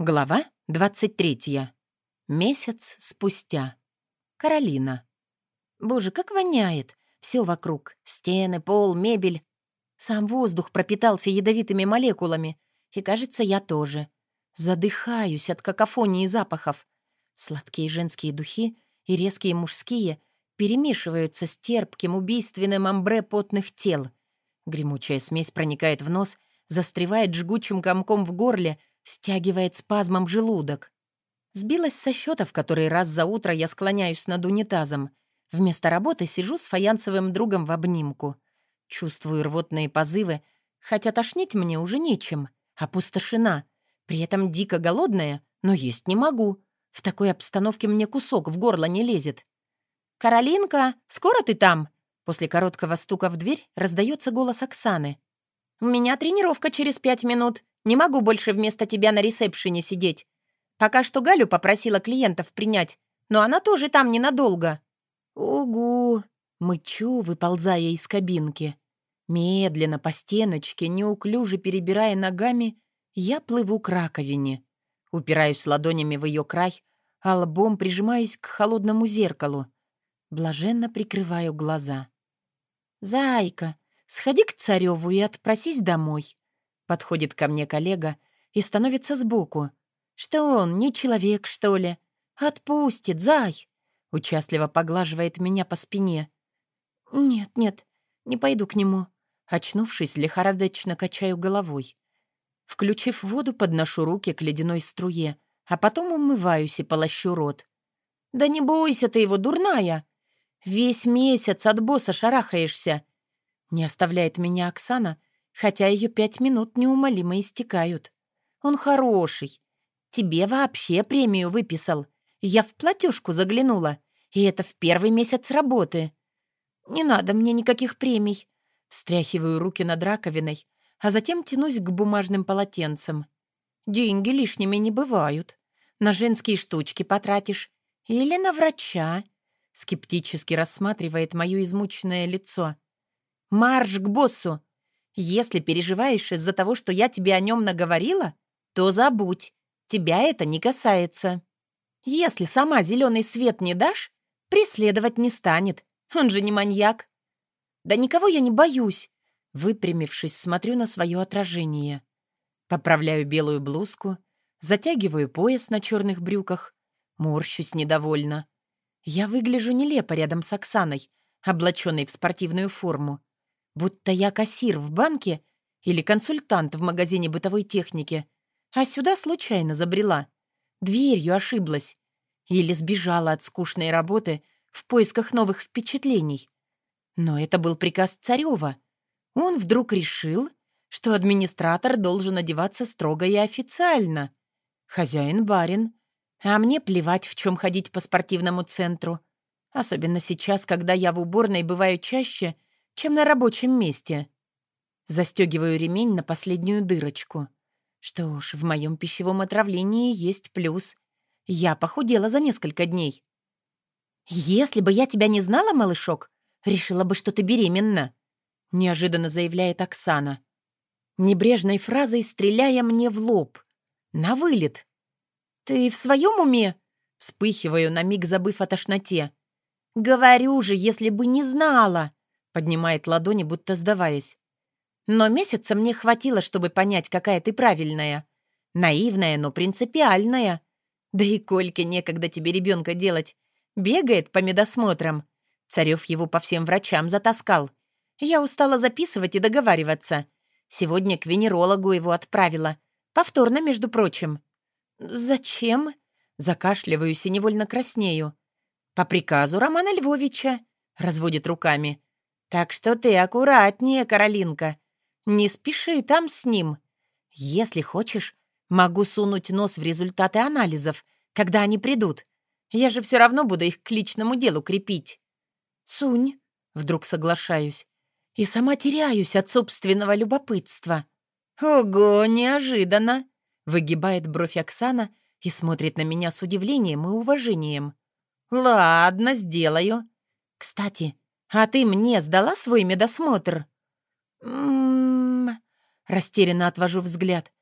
Глава 23. Месяц спустя. Каролина. Боже, как воняет. Все вокруг. Стены, пол, мебель. Сам воздух пропитался ядовитыми молекулами. И, кажется, я тоже. Задыхаюсь от какофонии запахов. Сладкие женские духи и резкие мужские перемешиваются с терпким убийственным амбре потных тел. Гремучая смесь проникает в нос, застревает жгучим комком в горле — стягивает спазмом желудок. Сбилась со счета, в который раз за утро я склоняюсь над унитазом. Вместо работы сижу с фаянсовым другом в обнимку. Чувствую рвотные позывы, хотя тошнить мне уже нечем. Опустошена. При этом дико голодная, но есть не могу. В такой обстановке мне кусок в горло не лезет. «Каролинка, скоро ты там?» После короткого стука в дверь раздается голос Оксаны. «У меня тренировка через пять минут. Не могу больше вместо тебя на ресепшене сидеть. Пока что Галю попросила клиентов принять, но она тоже там ненадолго». «Угу!» — мычу, выползая из кабинки. Медленно по стеночке, неуклюже перебирая ногами, я плыву к раковине. Упираюсь ладонями в ее край, а лбом прижимаюсь к холодному зеркалу. Блаженно прикрываю глаза. «Зайка, сходи к Цареву и отпросись домой. Подходит ко мне коллега и становится сбоку. «Что он, не человек, что ли? Отпустит, зай!» Участливо поглаживает меня по спине. «Нет, нет, не пойду к нему». Очнувшись, лихорадочно качаю головой. Включив воду, подношу руки к ледяной струе, а потом умываюсь и полощу рот. «Да не бойся ты его, дурная! Весь месяц от босса шарахаешься!» Не оставляет меня Оксана, хотя ее пять минут неумолимо истекают. Он хороший. Тебе вообще премию выписал. Я в платежку заглянула, и это в первый месяц работы. Не надо мне никаких премий. Встряхиваю руки над раковиной, а затем тянусь к бумажным полотенцам. Деньги лишними не бывают. На женские штучки потратишь. Или на врача. Скептически рассматривает мое измученное лицо. «Марш к боссу! Если переживаешь из-за того, что я тебе о нем наговорила, то забудь. Тебя это не касается. Если сама зеленый свет не дашь, преследовать не станет. Он же не маньяк. Да никого я не боюсь. Выпрямившись, смотрю на свое отражение. Поправляю белую блузку, затягиваю пояс на черных брюках, морщусь недовольно. Я выгляжу нелепо рядом с Оксаной, облаченной в спортивную форму будто я кассир в банке или консультант в магазине бытовой техники, а сюда случайно забрела. Дверью ошиблась. Или сбежала от скучной работы в поисках новых впечатлений. Но это был приказ Царева. Он вдруг решил, что администратор должен одеваться строго и официально. Хозяин-барин. А мне плевать, в чем ходить по спортивному центру. Особенно сейчас, когда я в уборной бываю чаще — чем на рабочем месте. Застегиваю ремень на последнюю дырочку. Что ж, в моем пищевом отравлении есть плюс. Я похудела за несколько дней. «Если бы я тебя не знала, малышок, решила бы, что ты беременна», — неожиданно заявляет Оксана. Небрежной фразой стреляя мне в лоб. На вылет. «Ты в своем уме?» Вспыхиваю, на миг забыв о тошноте. «Говорю же, если бы не знала!» Поднимает ладони, будто сдаваясь. Но месяца мне хватило, чтобы понять, какая ты правильная. Наивная, но принципиальная. Да и Кольке некогда тебе ребенка делать. Бегает по медосмотрам. Царев его по всем врачам затаскал. Я устала записывать и договариваться. Сегодня к венерологу его отправила. Повторно, между прочим. «Зачем?» Закашливаюсь и невольно краснею. «По приказу Романа Львовича», — разводит руками. Так что ты аккуратнее, Каролинка. Не спеши там с ним. Если хочешь, могу сунуть нос в результаты анализов, когда они придут. Я же все равно буду их к личному делу крепить. Сунь, вдруг соглашаюсь. И сама теряюсь от собственного любопытства. Ого, неожиданно! Выгибает бровь Оксана и смотрит на меня с удивлением и уважением. Ладно, сделаю. Кстати, «А ты мне сдала свой медосмотр?» «М-м-м...» Растерянно отвожу взгляд.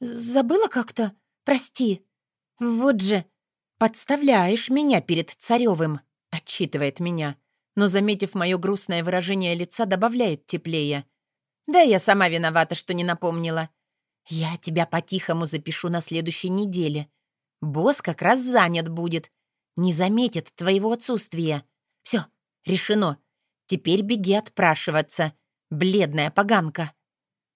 «Забыла как-то? прости. Вот же, подставляешь меня перед Царевым, отчитывает меня, но, заметив мое грустное выражение лица, добавляет теплее. Да, я сама виновата, что не напомнила. Я тебя по-тихому запишу на следующей неделе. Босс как раз занят будет. Не заметит твоего отсутствия. Все, решено. Теперь беги отпрашиваться. Бледная поганка.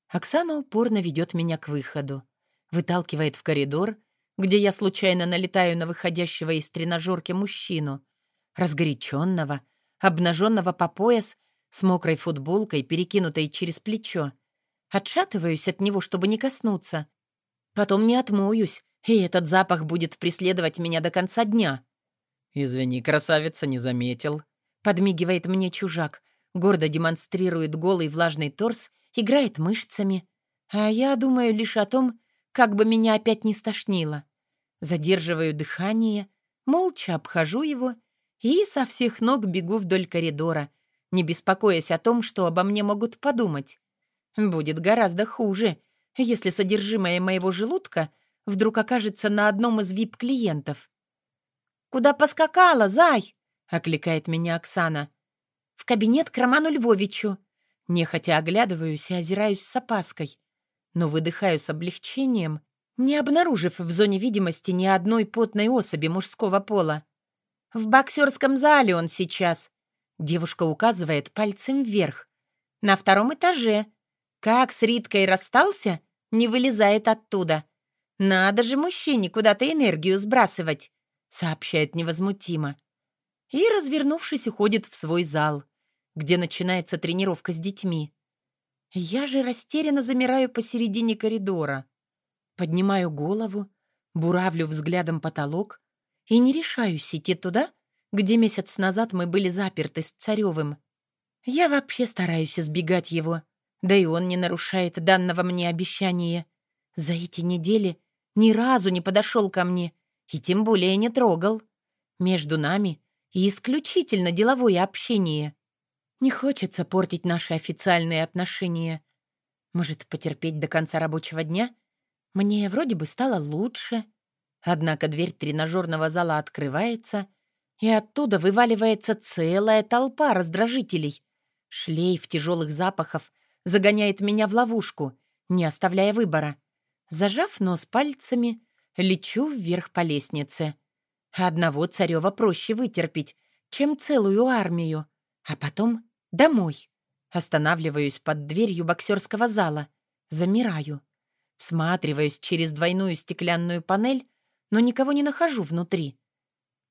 Оксана упорно ведет меня к выходу. Выталкивает в коридор, где я случайно налетаю на выходящего из тренажерки мужчину. Разгоряченного, обнаженного по пояс, с мокрой футболкой, перекинутой через плечо. Отшатываюсь от него, чтобы не коснуться. Потом не отмоюсь, и этот запах будет преследовать меня до конца дня. «Извини, красавица, не заметил», — подмигивает мне чужак, гордо демонстрирует голый влажный торс, играет мышцами. А я думаю лишь о том, как бы меня опять не стошнило. Задерживаю дыхание, молча обхожу его и со всех ног бегу вдоль коридора, не беспокоясь о том, что обо мне могут подумать. Будет гораздо хуже, если содержимое моего желудка вдруг окажется на одном из вип-клиентов. «Куда поскакала, зай?» — окликает меня Оксана. «В кабинет к Роману Львовичу». Нехотя оглядываюсь и озираюсь с опаской, но выдыхаю с облегчением, не обнаружив в зоне видимости ни одной потной особи мужского пола. «В боксерском зале он сейчас», — девушка указывает пальцем вверх. «На втором этаже. Как с Риткой расстался, не вылезает оттуда. Надо же мужчине куда-то энергию сбрасывать сообщает невозмутимо. И, развернувшись, уходит в свой зал, где начинается тренировка с детьми. Я же растерянно замираю посередине коридора. Поднимаю голову, буравлю взглядом потолок и не решаюсь идти туда, где месяц назад мы были заперты с Царевым. Я вообще стараюсь избегать его, да и он не нарушает данного мне обещания. За эти недели ни разу не подошел ко мне и тем более не трогал. Между нами исключительно деловое общение. Не хочется портить наши официальные отношения. Может, потерпеть до конца рабочего дня? Мне вроде бы стало лучше. Однако дверь тренажерного зала открывается, и оттуда вываливается целая толпа раздражителей. Шлейф тяжелых запахов загоняет меня в ловушку, не оставляя выбора. Зажав нос пальцами, Лечу вверх по лестнице. Одного царева проще вытерпеть, чем целую армию. А потом домой. Останавливаюсь под дверью боксерского зала. Замираю. Всматриваюсь через двойную стеклянную панель, но никого не нахожу внутри.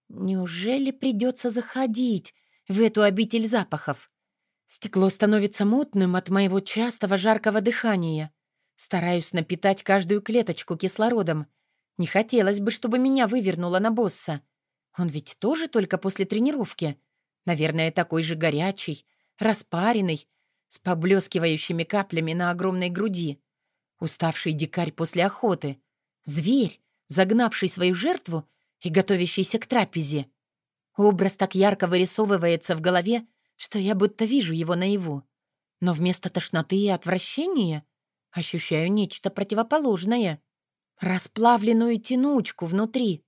Неужели придется заходить в эту обитель запахов? Стекло становится мутным от моего частого жаркого дыхания. Стараюсь напитать каждую клеточку кислородом, не хотелось бы, чтобы меня вывернуло на босса. Он ведь тоже только после тренировки. Наверное, такой же горячий, распаренный, с поблескивающими каплями на огромной груди. Уставший дикарь после охоты. Зверь, загнавший свою жертву и готовящийся к трапезе. Образ так ярко вырисовывается в голове, что я будто вижу его наяву. Но вместо тошноты и отвращения ощущаю нечто противоположное расплавленную тянучку внутри,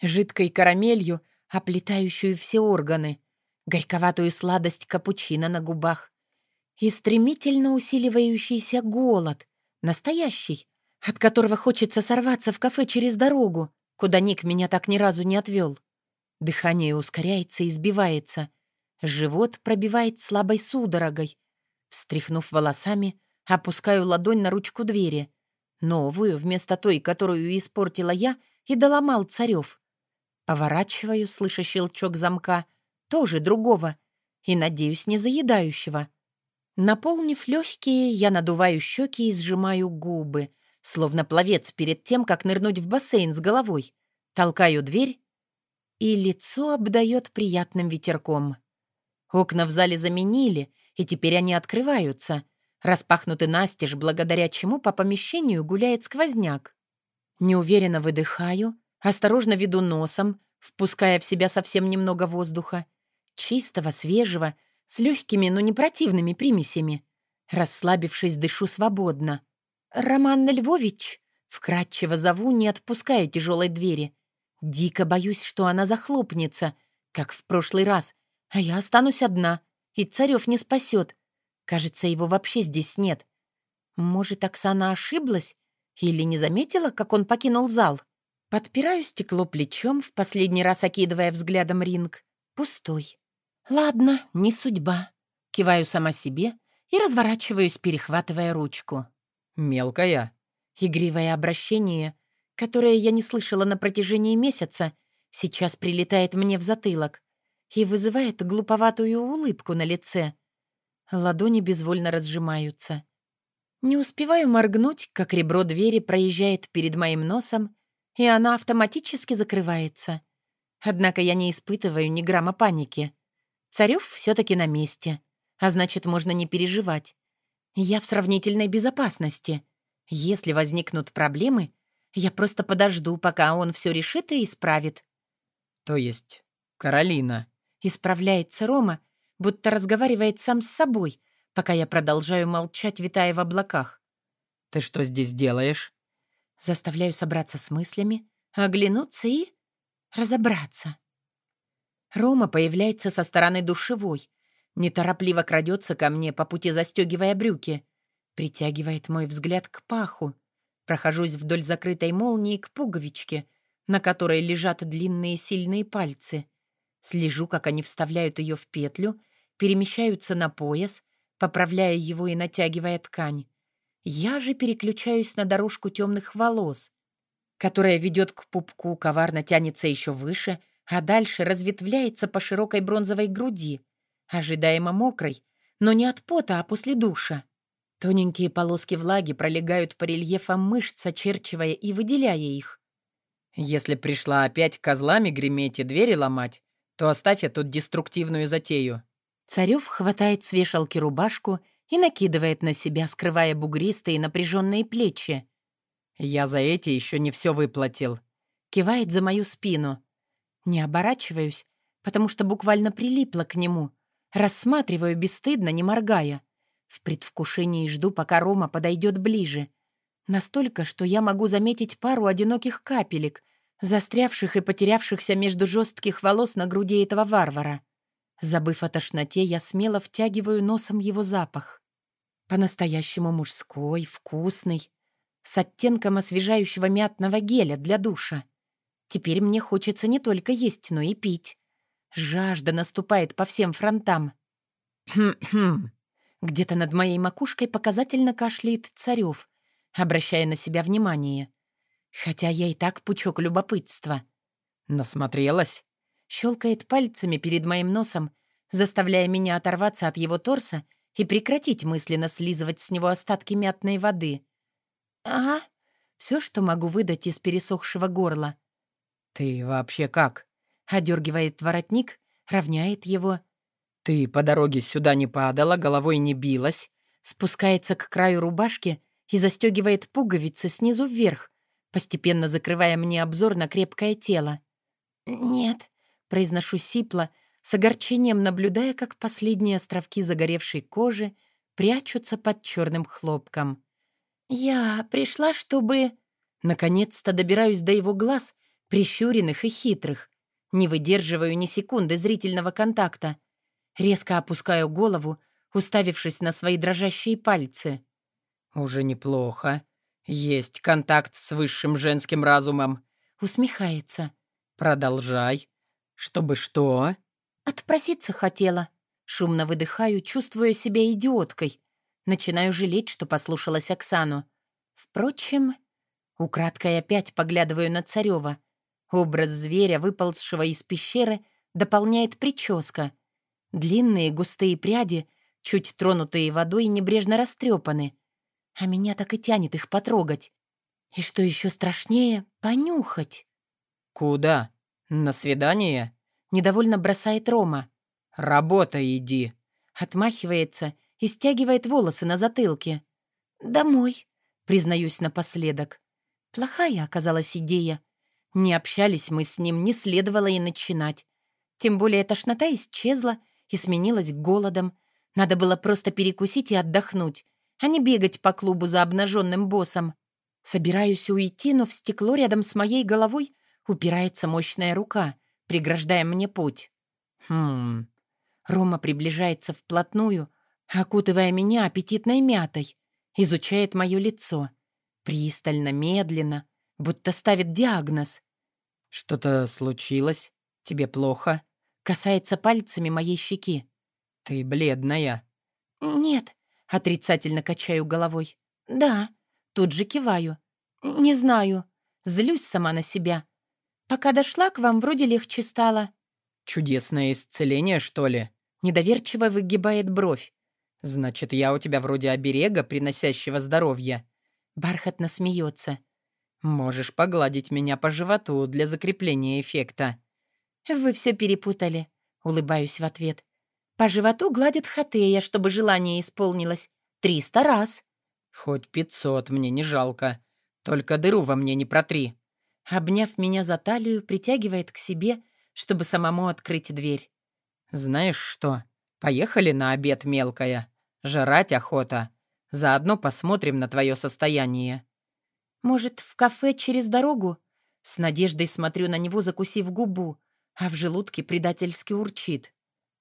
жидкой карамелью, оплетающую все органы, горьковатую сладость капучино на губах и стремительно усиливающийся голод, настоящий, от которого хочется сорваться в кафе через дорогу, куда Ник меня так ни разу не отвел. Дыхание ускоряется и сбивается. Живот пробивает слабой судорогой. Встряхнув волосами, опускаю ладонь на ручку двери. Новую, вместо той, которую испортила я и доломал царев. Поворачиваю, слыша щелчок замка, тоже другого, и, надеюсь, не заедающего. Наполнив легкие, я надуваю щеки и сжимаю губы, словно пловец перед тем, как нырнуть в бассейн с головой. Толкаю дверь, и лицо обдает приятным ветерком. Окна в зале заменили, и теперь они открываются — Распахнуты настежь, благодаря чему по помещению гуляет сквозняк. Неуверенно выдыхаю, осторожно веду носом, впуская в себя совсем немного воздуха. Чистого, свежего, с легкими, но не противными примесями. Расслабившись, дышу свободно. «Роман Львович?» Вкратчиво зову, не отпуская тяжелой двери. Дико боюсь, что она захлопнется, как в прошлый раз, а я останусь одна, и Царев не спасет. Кажется, его вообще здесь нет. Может, Оксана ошиблась или не заметила, как он покинул зал? Подпираю стекло плечом, в последний раз окидывая взглядом ринг. Пустой. Ладно, не судьба. Киваю сама себе и разворачиваюсь, перехватывая ручку. «Мелкая?» Игривое обращение, которое я не слышала на протяжении месяца, сейчас прилетает мне в затылок и вызывает глуповатую улыбку на лице. Ладони безвольно разжимаются. Не успеваю моргнуть, как ребро двери проезжает перед моим носом, и она автоматически закрывается. Однако я не испытываю ни грамма паники. Царев все-таки на месте, а значит, можно не переживать. Я в сравнительной безопасности. Если возникнут проблемы, я просто подожду, пока он все решит и исправит. То есть Каролина. Исправляется Рома, будто разговаривает сам с собой, пока я продолжаю молчать, витая в облаках. Ты что здесь делаешь? Заставляю собраться с мыслями, оглянуться и разобраться. Рома появляется со стороны душевой, неторопливо крадется ко мне, по пути застегивая брюки, притягивает мой взгляд к паху. Прохожусь вдоль закрытой молнии к пуговичке, на которой лежат длинные сильные пальцы. Слежу, как они вставляют ее в петлю, перемещаются на пояс, поправляя его и натягивая ткань. Я же переключаюсь на дорожку темных волос, которая ведет к пупку, коварно тянется еще выше, а дальше разветвляется по широкой бронзовой груди, ожидаемо мокрой, но не от пота, а после душа. Тоненькие полоски влаги пролегают по рельефам мышц, очерчивая и выделяя их. «Если пришла опять козлами греметь и двери ломать, то оставь я тут деструктивную затею». Царев хватает с вешалки рубашку и накидывает на себя, скрывая бугристые напряженные плечи. «Я за эти еще не все выплатил». Кивает за мою спину. Не оборачиваюсь, потому что буквально прилипла к нему. Рассматриваю бесстыдно, не моргая. В предвкушении жду, пока Рома подойдет ближе. Настолько, что я могу заметить пару одиноких капелек, застрявших и потерявшихся между жестких волос на груди этого варвара. Забыв о тошноте, я смело втягиваю носом его запах. По-настоящему мужской, вкусный, с оттенком освежающего мятного геля для душа. Теперь мне хочется не только есть, но и пить. Жажда наступает по всем фронтам. Хм-хм. Где-то над моей макушкой показательно кашляет Царев, обращая на себя внимание. Хотя я и так пучок любопытства. «Насмотрелась?» Щелкает пальцами перед моим носом, заставляя меня оторваться от его торса и прекратить мысленно слизывать с него остатки мятной воды. «Ага, все, что могу выдать из пересохшего горла». «Ты вообще как?» — одергивает воротник, равняет его. «Ты по дороге сюда не падала, головой не билась?» Спускается к краю рубашки и застегивает пуговицы снизу вверх, постепенно закрывая мне обзор на крепкое тело. «Нет», — произношу сипло, с огорчением наблюдая, как последние островки загоревшей кожи прячутся под черным хлопком. «Я пришла, чтобы...» Наконец-то добираюсь до его глаз, прищуренных и хитрых. Не выдерживаю ни секунды зрительного контакта. Резко опускаю голову, уставившись на свои дрожащие пальцы. «Уже неплохо. Есть контакт с высшим женским разумом». Усмехается. «Продолжай. Чтобы что?» «Отпроситься хотела». Шумно выдыхаю, чувствуя себя идиоткой. Начинаю жалеть, что послушалась Оксану. Впрочем, украдкой опять поглядываю на Царева. Образ зверя, выползшего из пещеры, дополняет прическа. Длинные густые пряди, чуть тронутые водой, небрежно растрепаны. А меня так и тянет их потрогать. И что еще страшнее — понюхать. «Куда? На свидание?» Недовольно бросает Рома. «Работа иди!» Отмахивается и стягивает волосы на затылке. «Домой», признаюсь напоследок. Плохая оказалась идея. Не общались мы с ним, не следовало и начинать. Тем более тошнота исчезла и сменилась голодом. Надо было просто перекусить и отдохнуть, а не бегать по клубу за обнаженным боссом. Собираюсь уйти, но в стекло рядом с моей головой упирается мощная рука, преграждая мне путь. Хм. Рома приближается вплотную, окутывая меня аппетитной мятой, изучает мое лицо. Пристально, медленно, будто ставит диагноз. Что-то случилось? Тебе плохо? Касается пальцами моей щеки. Ты бледная. «Нет», — отрицательно качаю головой. «Да», тут же киваю. «Не знаю. Злюсь сама на себя. Пока дошла к вам, вроде легче стало». «Чудесное исцеление, что ли?» Недоверчиво выгибает бровь. «Значит, я у тебя вроде оберега, приносящего здоровье». Бархатно смеется. «Можешь погладить меня по животу для закрепления эффекта». «Вы все перепутали», — улыбаюсь в ответ. «По животу гладит Хатея, чтобы желание исполнилось. Триста раз». «Хоть пятьсот, мне не жалко. Только дыру во мне не протри». Обняв меня за талию, притягивает к себе, чтобы самому открыть дверь. «Знаешь что? Поехали на обед, мелкая. Жрать охота. Заодно посмотрим на твое состояние». «Может, в кафе через дорогу?» С надеждой смотрю на него, закусив губу, а в желудке предательски урчит.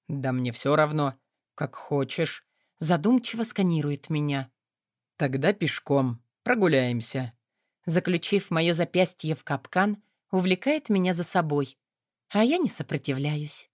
«Да мне все равно. Как хочешь». Задумчиво сканирует меня. «Тогда пешком. Прогуляемся». Заключив мое запястье в капкан, увлекает меня за собой. А я не сопротивляюсь.